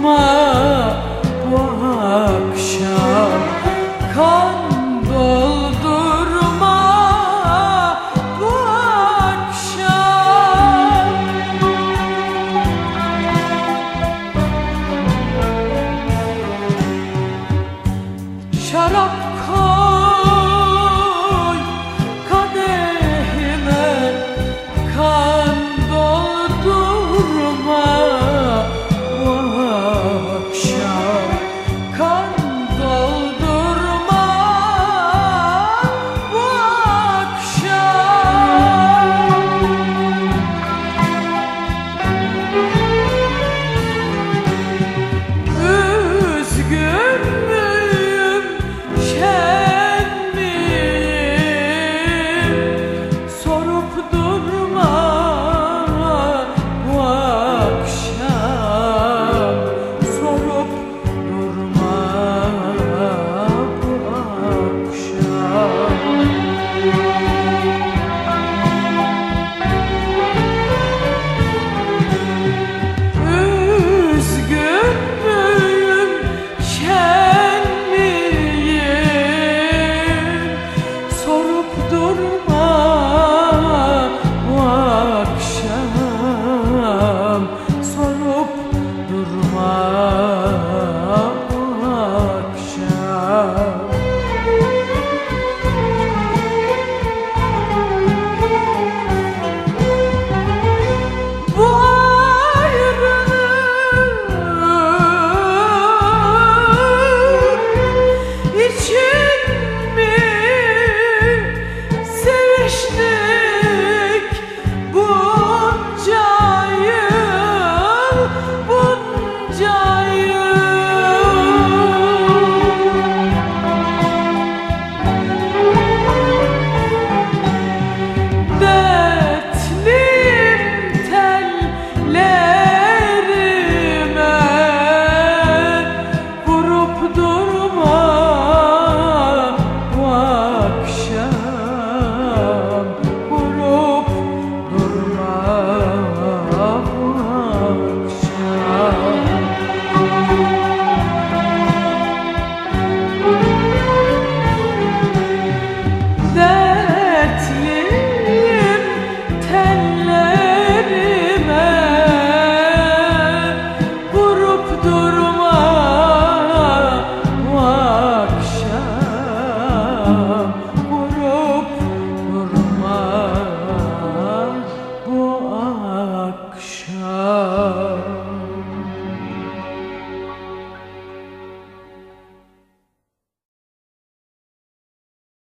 mar.